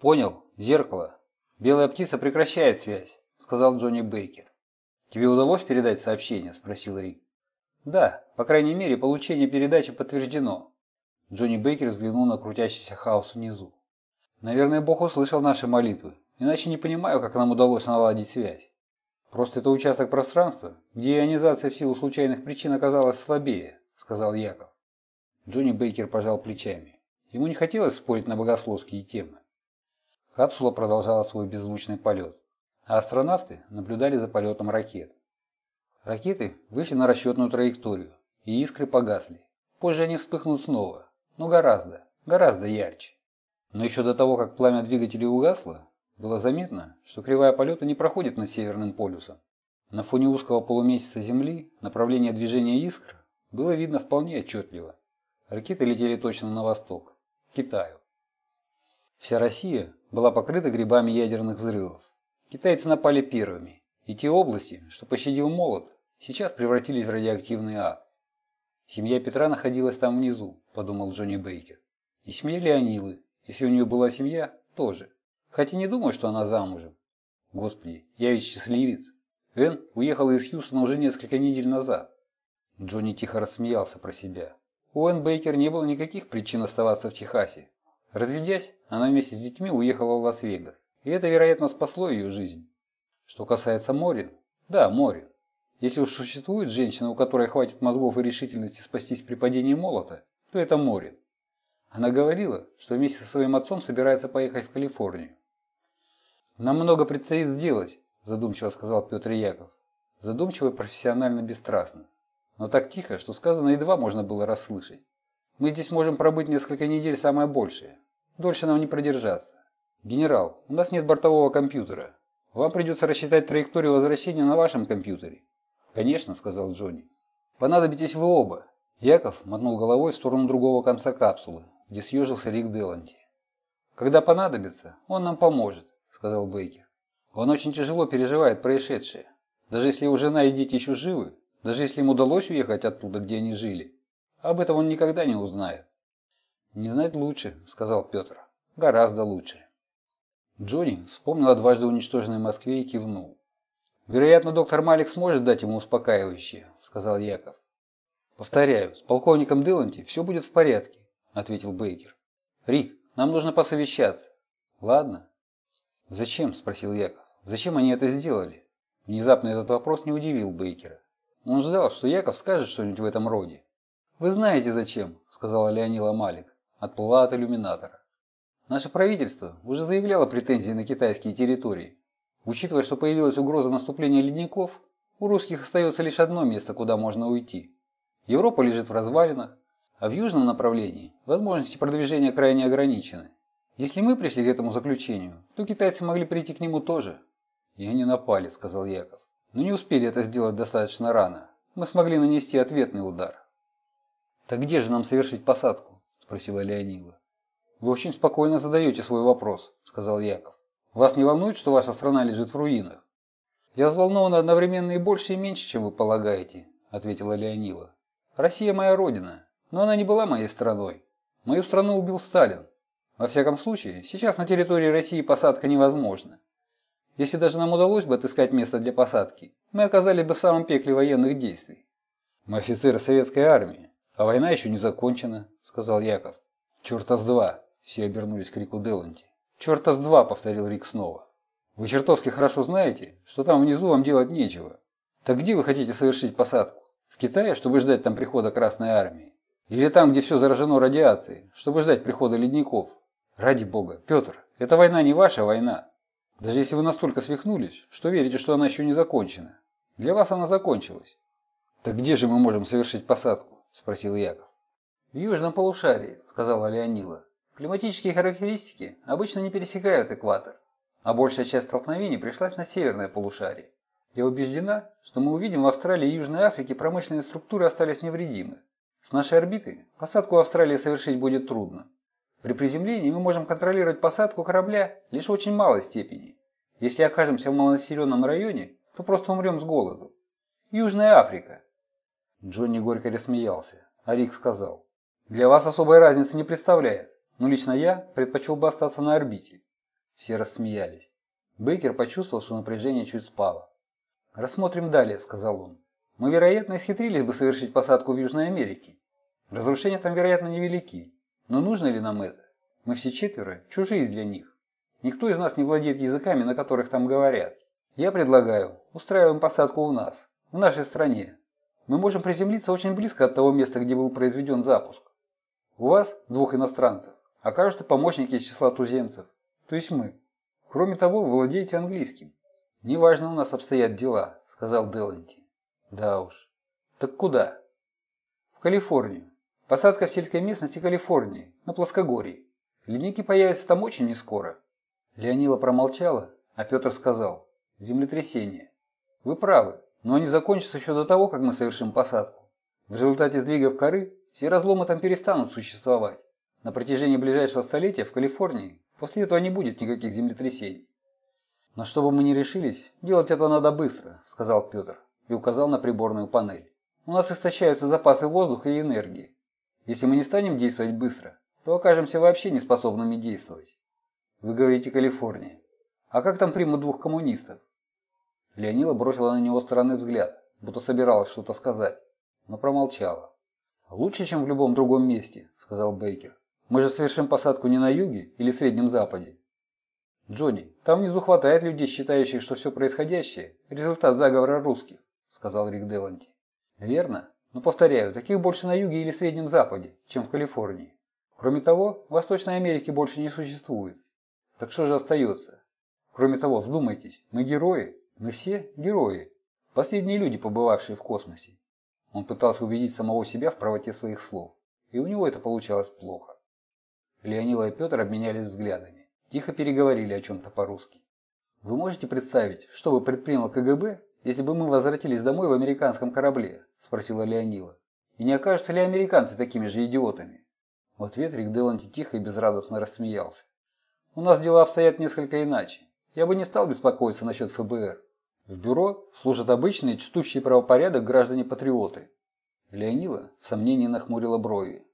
«Понял. Зеркало. Белая птица прекращает связь», — сказал Джонни Бейкер. «Тебе удалось передать сообщение?» — спросил Рик. «Да, по крайней мере, получение передачи подтверждено». Джонни Бейкер взглянул на крутящийся хаос внизу. «Наверное, Бог услышал наши молитвы, иначе не понимаю, как нам удалось наладить связь. Просто это участок пространства, где ионизация в силу случайных причин оказалась слабее», — сказал Яков. Джонни Бейкер пожал плечами. Ему не хотелось спорить на богословские темы. Капсула продолжала свой беззвучный полет, а астронавты наблюдали за полетом ракет. Ракеты вышли на расчетную траекторию, и искры погасли. Позже они вспыхнут снова, но гораздо, гораздо ярче. Но еще до того, как пламя двигателей угасло, было заметно, что кривая полета не проходит над Северным полюсом. На фоне узкого полумесяца Земли направление движения искр было видно вполне отчетливо. Ракеты летели точно на восток, к Китаю. Вся Россия была покрыта грибами ядерных взрывов. Китайцы напали первыми, и те области, что пощадил молот, сейчас превратились в радиоактивный ад. Семья Петра находилась там внизу, подумал Джонни Бейкер. И семья Леонилы, если у нее была семья, тоже. Хотя не думаю, что она замужем. Господи, я ведь счастливец. Энн уехала из Хьюстона уже несколько недель назад. Джонни тихо рассмеялся про себя. У Энн Бейкер не было никаких причин оставаться в Техасе, Разведясь, она вместе с детьми уехала в Лас-Вегас, и это, вероятно, спасло ее жизнь. Что касается Морин, да, Морин. Если уж существует женщина, у которой хватит мозгов и решительности спастись при падении молота, то это Морин. Она говорила, что вместе со своим отцом собирается поехать в Калифорнию. «Нам много предстоит сделать», – задумчиво сказал Петр Яков. Задумчиво и профессионально бесстрастно. Но так тихо, что сказано едва можно было расслышать. «Мы здесь можем пробыть несколько недель, самое большее. Дольше нам не продержаться. Генерал, у нас нет бортового компьютера. Вам придется рассчитать траекторию возвращения на вашем компьютере. Конечно, сказал Джонни. Понадобитесь вы оба. Яков мотнул головой в сторону другого конца капсулы, где съежился Рик Деланти. Когда понадобится, он нам поможет, сказал Бейкер. Он очень тяжело переживает происшедшее. Даже если его жена и дети еще живы, даже если им удалось уехать оттуда, где они жили, об этом он никогда не узнает. «Не знать лучше», — сказал Петр. «Гораздо лучше». Джонни вспомнил о дважды уничтоженной Москве и кивнул. «Вероятно, доктор Малик сможет дать ему успокаивающее», — сказал Яков. «Повторяю, с полковником Деланти все будет в порядке», — ответил Бейкер. «Рик, нам нужно посовещаться». «Ладно». «Зачем?» – спросил Яков. «Зачем они это сделали?» Внезапно этот вопрос не удивил Бейкера. Он ждал, что Яков скажет что-нибудь в этом роде. «Вы знаете зачем», – сказала Леонила Малик отплыла от иллюминатора. Наше правительство уже заявляло претензии на китайские территории. Учитывая, что появилась угроза наступления ледников, у русских остается лишь одно место, куда можно уйти. Европа лежит в развалинах, а в южном направлении возможности продвижения крайне ограничены. Если мы пришли к этому заключению, то китайцы могли прийти к нему тоже. И они напали, сказал Яков. Но не успели это сделать достаточно рано. Мы смогли нанести ответный удар. Так где же нам совершить посадку? спросила Леонила. «Вы очень спокойно задаете свой вопрос», – сказал Яков. «Вас не волнует, что ваша страна лежит в руинах?» «Я взволнован одновременно и больше, и меньше, чем вы полагаете», – ответила Леонила. «Россия моя родина, но она не была моей страной. Мою страну убил Сталин. Во всяком случае, сейчас на территории России посадка невозможна. Если даже нам удалось бы отыскать место для посадки, мы оказались бы в самом пекле военных действий. Мы офицеры советской армии, а война еще не закончена сказал Яков. «Черта с два!» – все обернулись к Рику Деланти. «Черта с два!» – повторил Рик снова. «Вы чертовски хорошо знаете, что там внизу вам делать нечего. Так где вы хотите совершить посадку? В Китае, чтобы ждать там прихода Красной Армии? Или там, где все заражено радиацией, чтобы ждать прихода ледников? Ради бога, Петр, эта война не ваша война. Даже если вы настолько свихнулись, что верите, что она еще не закончена. Для вас она закончилась. Так где же мы можем совершить посадку? Спросил Яков. «В южном полушарии», – сказала Леонила. «Климатические характеристики обычно не пересекают экватор, а большая часть столкновений пришлась на северное полушарие. Я убеждена, что мы увидим в Австралии и Южной Африке промышленные структуры остались невредимы. С нашей орбиты посадку Австралии совершить будет трудно. При приземлении мы можем контролировать посадку корабля лишь в очень малой степени. Если окажемся в малонаселенном районе, то просто умрем с голоду. Южная Африка. Джонни горько рассмеялся, а Рик сказал. Для вас особой разницы не представляет, но лично я предпочел бы остаться на орбите. Все рассмеялись. Бейкер почувствовал, что напряжение чуть спало. «Рассмотрим далее», — сказал он. «Мы, вероятно, исхитрились бы совершить посадку в Южной Америке. Разрушения там, вероятно, невелики. Но нужно ли нам это? Мы все четверо чужие для них. Никто из нас не владеет языками, на которых там говорят. Я предлагаю, устраиваем посадку у нас, в нашей стране. Мы можем приземлиться очень близко от того места, где был произведен запуск. У вас, двух иностранцев, окажутся помощники из числа туземцев, то есть мы. Кроме того, вы владеете английским. Неважно у нас обстоят дела, сказал Деланти. Да уж. Так куда? В Калифорнию. Посадка в сельской местности Калифорнии, на плоскогорье. Ледники появятся там очень нескоро. Леонила промолчала, а Петр сказал. Землетрясение. Вы правы, но они закончатся еще до того, как мы совершим посадку. В результате сдвигов коры все разломы там перестанут существовать. На протяжении ближайшего столетия в Калифорнии после этого не будет никаких землетрясений. Но чтобы мы не решились, делать это надо быстро, сказал Петр и указал на приборную панель. У нас истощаются запасы воздуха и энергии. Если мы не станем действовать быстро, то окажемся вообще неспособными действовать. Вы говорите Калифорния. А как там примут двух коммунистов? Леонила бросила на него стороны взгляд, будто собиралась что-то сказать, но промолчала. «Лучше, чем в любом другом месте», — сказал Бейкер. «Мы же совершим посадку не на юге или Среднем Западе». «Джонни, там внизу хватает людей, считающих, что все происходящее – результат заговора русских», – сказал Рик Деланти. «Верно. Но, повторяю, таких больше на юге или Среднем Западе, чем в Калифорнии. Кроме того, Восточной Америке больше не существует. Так что же остается? Кроме того, вдумайтесь, мы герои, мы все герои. Последние люди, побывавшие в космосе. Он пытался убедить самого себя в правоте своих слов, и у него это получалось плохо. Леонила и Петр обменялись взглядами, тихо переговорили о чем-то по-русски. Вы можете представить, что бы предприняло КГБ, если бы мы возвратились домой в американском корабле, спросила Леонила. И не окажутся ли американцы такими же идиотами? В ответ Рик Деланти тихо и безрадостно рассмеялся. У нас дела обстоят несколько иначе. Я бы не стал беспокоиться насчет ФБР. В бюро служат обычные, чтущие правопорядок граждане-патриоты. Леонила в сомнении нахмурила брови.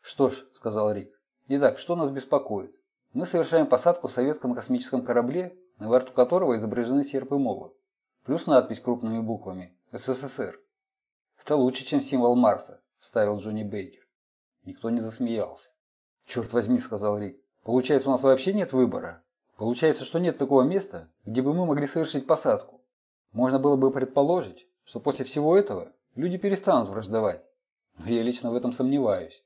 «Что ж», — сказал Рик, — «итак, что нас беспокоит? Мы совершаем посадку в советском космическом корабле, на борту которого изображены серп и молот плюс надпись крупными буквами «СССР». «Это лучше, чем символ Марса», – вставил Джонни Бейкер. Никто не засмеялся. «Черт возьми», – сказал Рик, – «получается, у нас вообще нет выбора? Получается, что нет такого места, где бы мы могли совершить посадку? Можно было бы предположить, что после всего этого люди перестанут враждовать. Но я лично в этом сомневаюсь».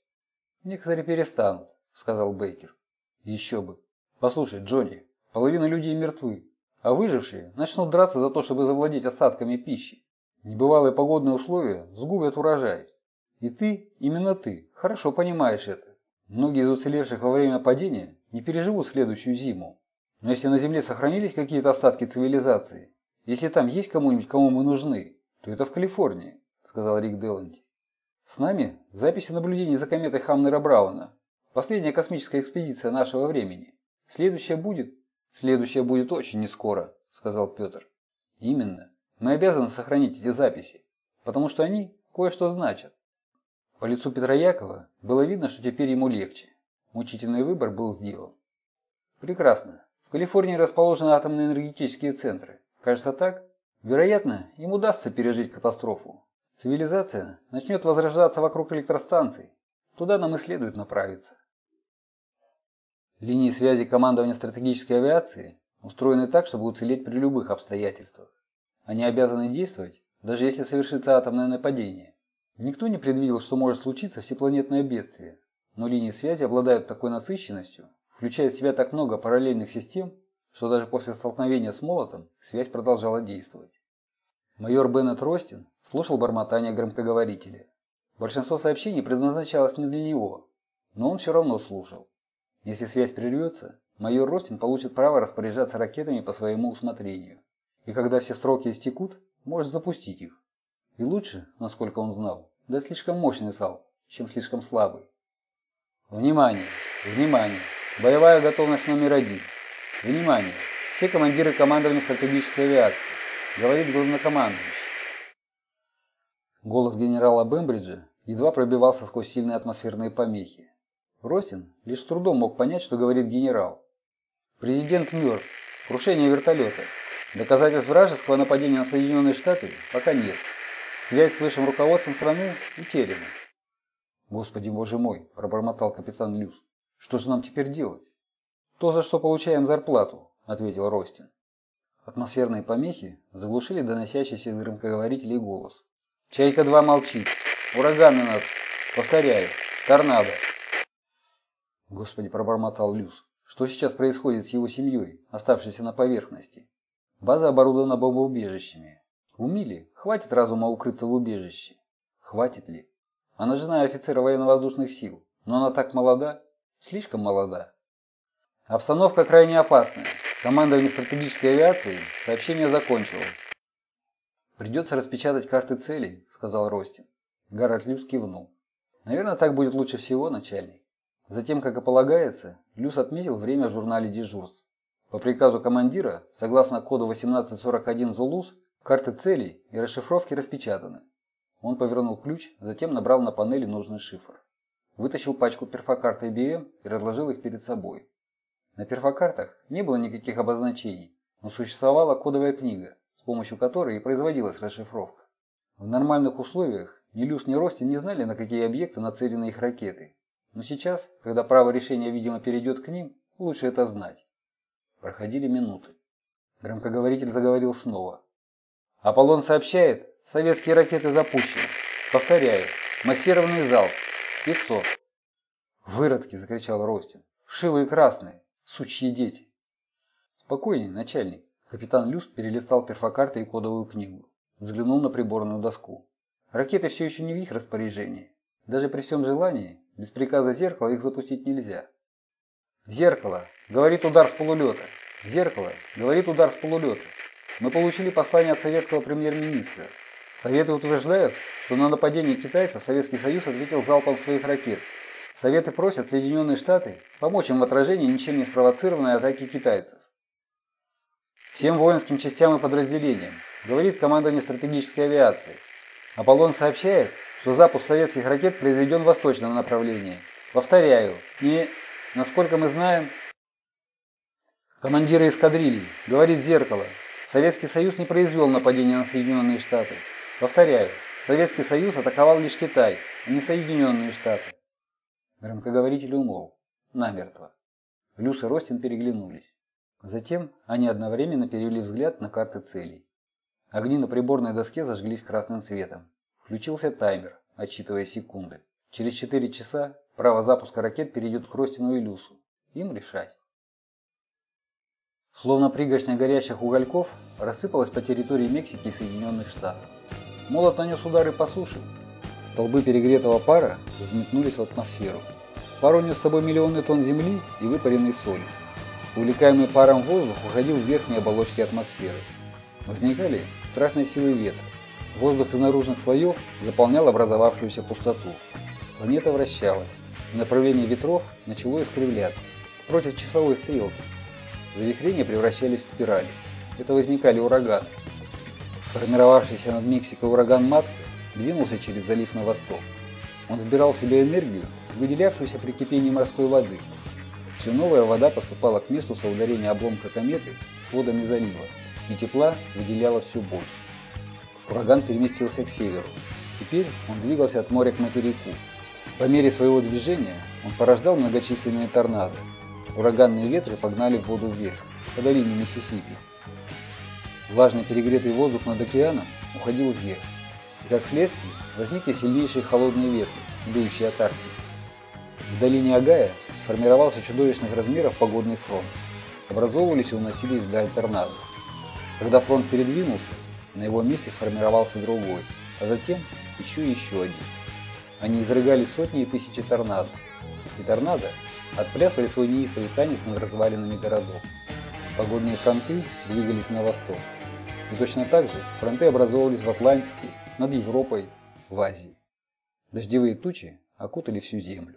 «Некоторые перестанут», – сказал Бейкер. «Еще бы. Послушай, Джонни, половина людей мертвы, а выжившие начнут драться за то, чтобы завладеть остатками пищи. Небывалые погодные условия сгубят урожай. И ты, именно ты, хорошо понимаешь это. Многие из уцелевших во время падения не переживут следующую зиму. Но если на Земле сохранились какие-то остатки цивилизации, если там есть кому-нибудь, кому мы нужны, то это в Калифорнии, сказал Рик Деланти. С нами записи наблюдений за кометой Хамнера Брауна. Последняя космическая экспедиция нашего времени. Следующая будет «Следующее будет очень нескоро», – сказал Петр. «Именно. Мы обязаны сохранить эти записи, потому что они кое-что значат». По лицу Петра Якова было видно, что теперь ему легче. Мучительный выбор был сделан. «Прекрасно. В Калифорнии расположены атомные энергетические центры. Кажется так? Вероятно, им удастся пережить катастрофу. Цивилизация начнет возрождаться вокруг электростанций. Туда нам и следует направиться. Линии связи командования стратегической авиации устроены так, чтобы уцелеть при любых обстоятельствах. Они обязаны действовать, даже если совершится атомное нападение. Никто не предвидел, что может случиться всепланетное бедствие, но линии связи обладают такой насыщенностью, включая в себя так много параллельных систем, что даже после столкновения с молотом связь продолжала действовать. Майор Беннет Ростин слушал бормотание громкоговорителя. Большинство сообщений предназначалось не для него, но он все равно слушал. Если связь прервется, майор Ростин получит право распоряжаться ракетами по своему усмотрению. И когда все сроки истекут, может запустить их. И лучше, насколько он знал, дать слишком мощный сал, чем слишком слабый. Внимание! Внимание! Боевая готовность номер один. Внимание! Все командиры командования стратегической авиации. Говорит главнокомандующий. Голос генерала Бембриджа едва пробивался сквозь сильные атмосферные помехи. Ростин лишь с трудом мог понять, что говорит генерал. Президент мертв. Крушение вертолета. Доказательств вражеского нападения на Соединенные Штаты пока нет. Связь с высшим руководством страны утеряна. «Господи, боже мой!» – пробормотал капитан Люс. «Что же нам теперь делать?» «То, за что получаем зарплату», – ответил Ростин. Атмосферные помехи заглушили доносящийся из громкоговорителей голос. «Чайка-2 молчит. Ураганы над... Повторяю. Торнадо». Господи, пробормотал Люс. Что сейчас происходит с его семьей, оставшейся на поверхности? База оборудована бомбоубежищами. У Мили хватит разума укрыться в убежище? Хватит ли? Она жена офицера военно-воздушных сил, но она так молода, слишком молода. Обстановка крайне опасная. Командование стратегической авиации сообщение закончило. «Придется распечатать карты целей», — сказал Ростин. Гаррет Люс кивнул. «Наверное, так будет лучше всего, начальник». Затем, как и полагается, Люс отметил время в журнале дежурств. По приказу командира, согласно коду 1841 ЗУЛУС, карты целей и расшифровки распечатаны. Он повернул ключ, затем набрал на панели нужный шифр. Вытащил пачку перфокарт IBM и разложил их перед собой. На перфокартах не было никаких обозначений, но существовала кодовая книга, с помощью которой и производилась расшифровка. В нормальных условиях ни Люс, ни Ростин не знали, на какие объекты нацелены их ракеты, но сейчас, когда право решения, видимо, перейдет к ним, лучше это знать. Проходили минуты. Громкоговоритель заговорил снова. «Аполлон сообщает, советские ракеты запущены. Повторяю, массированный залп. 500». «Выродки!» – закричал Ростин. «Вшивые красные! Сучьи дети!» «Спокойней, начальник!» Капитан Люст перелистал перфокарты и кодовую книгу. Взглянул на приборную доску. Ракеты все еще не в их распоряжении. Даже при всем желании без приказа зеркала их запустить нельзя. Зеркало. Говорит удар с полулета. Зеркало. Говорит удар с полулета. Мы получили послание от советского премьер-министра. Советы утверждают, что на нападение китайцев Советский Союз ответил залпом своих ракет. Советы просят Соединенные Штаты помочь им в отражении ничем не спровоцированной атаки китайцев. Всем воинским частям и подразделениям, говорит командование стратегической авиации. Аполлон сообщает, что запуск советских ракет произведен в восточном направлении. Повторяю, не, насколько мы знаем, командиры эскадрилий, говорит зеркало, Советский Союз не произвел нападения на Соединенные Штаты. Повторяю, Советский Союз атаковал лишь Китай, а не Соединенные Штаты. Громкоговоритель умолк, намертво. Люс и Ростин переглянулись. Затем они одновременно перевели взгляд на карты целей. Огни на приборной доске зажглись красным цветом. Включился таймер, отсчитывая секунды. Через 4 часа право запуска ракет перейдет к Ростину и Люсу. Им решать. Словно пригоршня горящих угольков рассыпалась по территории Мексики и Соединенных Штатов. Молот нанес удары по суше. Столбы перегретого пара взметнулись в атмосферу. Пар унес с собой миллионы тонн земли и выпаренной соли. Увлекаемый паром воздух уходил в верхние оболочки атмосферы. Возникали страшные силы ветра. Воздух из наружных слоев заполнял образовавшуюся пустоту. Планета вращалась, и направление ветров начало искривляться против часовой стрелки. Завихрения превращались в спирали. Это возникали ураганы. Формировавшийся над Мексикой ураган Матка двинулся через залив на восток. Он вбирал в себя энергию, выделявшуюся при кипении морской воды. Все новая вода поступала к месту соударения обломка кометы с водами залива, и тепла выделялось все больше. Ураган переместился к северу. Теперь он двигался от моря к материку. По мере своего движения он порождал многочисленные торнадо. Ураганные ветры погнали воду вверх, по долине Миссисипи. Влажный перегретый воздух над океаном уходил вверх. И как следствие возникли сильнейшие холодные ветры, дующие от Арктики. В долине Агая формировался чудовищных размеров погодный фронт. Образовывались и уносились вдаль торнадо. Когда фронт передвинулся, на его месте сформировался другой, а затем еще и еще один. Они изрыгали сотни и тысячи торнадо. И торнадо отплясывали свой неистовый танец над развалинами городов. Погодные фронты двигались на восток. И точно так же фронты образовывались в Атлантике, над Европой, в Азии. Дождевые тучи окутали всю землю.